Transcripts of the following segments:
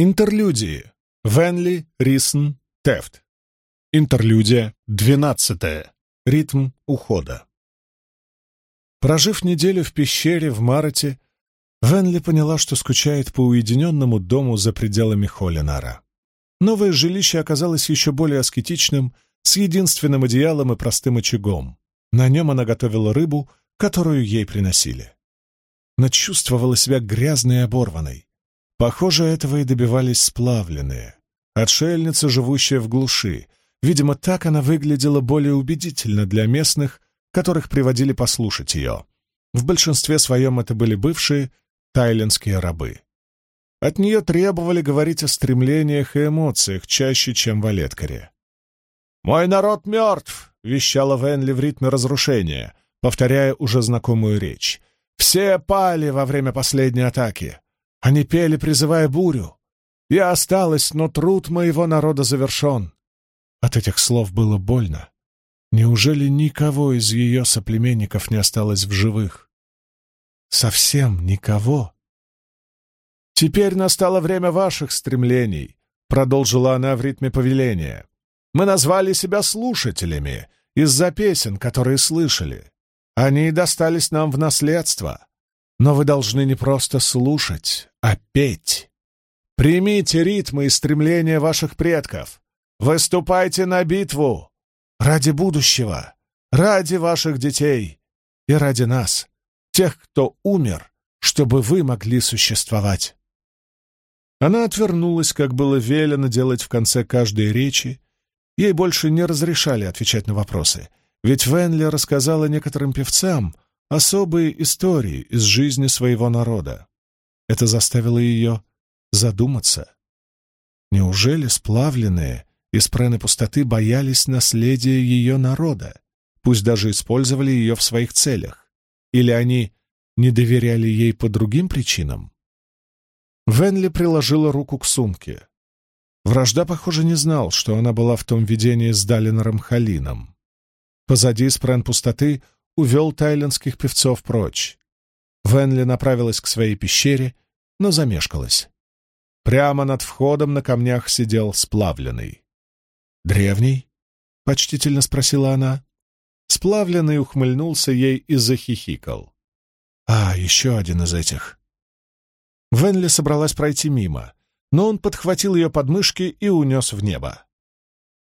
Интерлюдии. Венли, Рисн, Тефт. Интерлюдия. Двенадцатая. Ритм ухода. Прожив неделю в пещере в Марате, Венли поняла, что скучает по уединенному дому за пределами Холлинара. Новое жилище оказалось еще более аскетичным, с единственным одеялом и простым очагом. На нем она готовила рыбу, которую ей приносили. Но чувствовала себя грязной и оборванной. Похоже, этого и добивались сплавленные. Отшельница, живущая в глуши. Видимо, так она выглядела более убедительно для местных, которых приводили послушать ее. В большинстве своем это были бывшие тайлинские рабы. От нее требовали говорить о стремлениях и эмоциях чаще, чем в Олеткаре. «Мой народ мертв!» — вещала Венли в ритме разрушения, повторяя уже знакомую речь. «Все пали во время последней атаки. Они пели, призывая бурю. Я осталась, но труд моего народа завершен». От этих слов было больно. Неужели никого из ее соплеменников не осталось в живых? Совсем никого? «Теперь настало время ваших стремлений», — продолжила она в ритме повеления. «Мы назвали себя слушателями из-за песен, которые слышали. Они достались нам в наследство. Но вы должны не просто слушать, а петь. Примите ритмы и стремления ваших предков. Выступайте на битву ради будущего, ради ваших детей и ради нас, тех, кто умер, чтобы вы могли существовать. Она отвернулась, как было велено делать в конце каждой речи. Ей больше не разрешали отвечать на вопросы, ведь Венли рассказала некоторым певцам особые истории из жизни своего народа. Это заставило ее задуматься. Неужели сплавленные из прены пустоты боялись наследия ее народа, пусть даже использовали ее в своих целях? Или они не доверяли ей по другим причинам? Венли приложила руку к сумке. Вражда, похоже, не знал, что она была в том видении с Далинором Халином. Позади спрен пустоты увел тайлендских певцов прочь. Венли направилась к своей пещере, но замешкалась. Прямо над входом на камнях сидел сплавленный. «Древний?» — почтительно спросила она. Сплавленный ухмыльнулся ей и захихикал. «А, еще один из этих. Венли собралась пройти мимо, но он подхватил ее подмышки и унес в небо.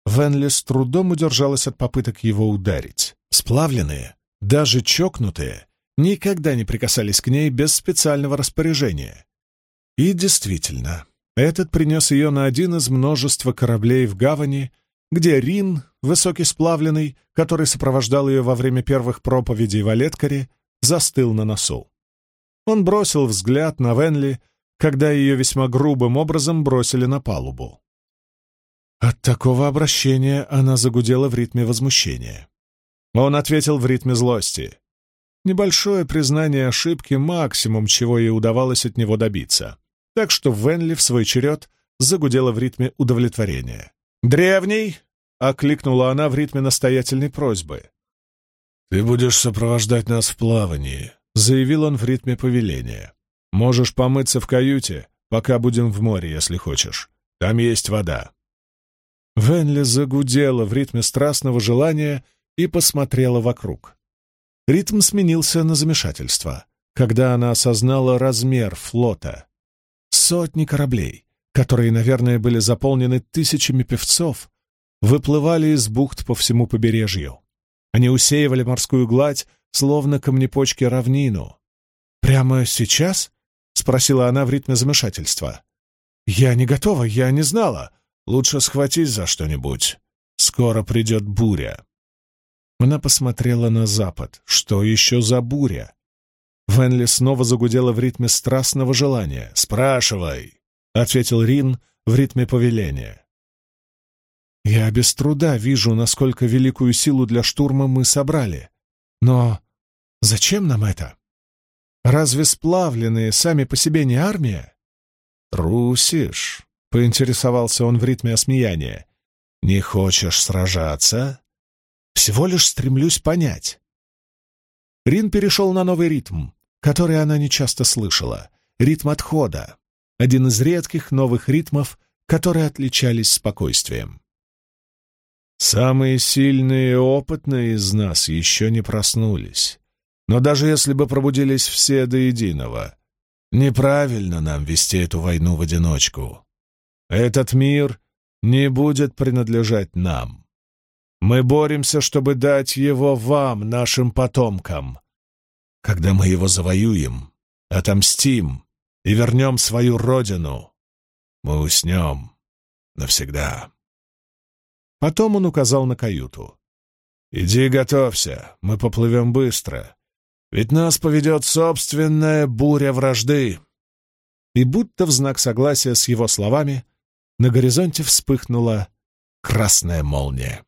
Венли с трудом удержалась от попыток его ударить. Сплавленные, даже чокнутые, никогда не прикасались к ней без специального распоряжения. И действительно, этот принес ее на один из множества кораблей в гавани, где Рин, высокий сплавленный, который сопровождал ее во время первых проповедей в Олеткаре, застыл на носу. Он бросил взгляд на Венли, когда ее весьма грубым образом бросили на палубу. От такого обращения она загудела в ритме возмущения. Он ответил в ритме злости. Небольшое признание ошибки — максимум, чего ей удавалось от него добиться. Так что Венли в свой черед загудела в ритме удовлетворения. «Древний!» — окликнула она в ритме настоятельной просьбы. «Ты будешь сопровождать нас в плавании», заявил он в ритме повеления. «Можешь помыться в каюте, пока будем в море, если хочешь. Там есть вода». Венли загудела в ритме страстного желания и посмотрела вокруг. Ритм сменился на замешательство, когда она осознала размер флота. Сотни кораблей, которые, наверное, были заполнены тысячами певцов, выплывали из бухт по всему побережью. Они усеивали морскую гладь, словно камнепочки равнину. «Прямо сейчас?» — спросила она в ритме замешательства. «Я не готова, я не знала. Лучше схватись за что-нибудь. Скоро придет буря». Она посмотрела на запад. Что еще за буря? Венли снова загудела в ритме страстного желания. «Спрашивай!» — ответил Рин в ритме повеления. «Я без труда вижу, насколько великую силу для штурма мы собрали. Но Зачем нам это? Разве сплавленные сами по себе не армия? Трусишь, — поинтересовался он в ритме осмеяния. Не хочешь сражаться? Всего лишь стремлюсь понять. Рин перешел на новый ритм, который она нечасто слышала. Ритм отхода. один из редких новых ритмов, которые отличались спокойствием. Самые сильные и опытные из нас еще не проснулись. Но даже если бы пробудились все до единого, неправильно нам вести эту войну в одиночку. Этот мир не будет принадлежать нам. Мы боремся, чтобы дать его вам, нашим потомкам. Когда мы его завоюем, отомстим и вернем свою родину, мы уснем навсегда. Потом он указал на каюту. «Иди готовься, мы поплывем быстро, ведь нас поведет собственная буря вражды». И будто в знак согласия с его словами на горизонте вспыхнула красная молния.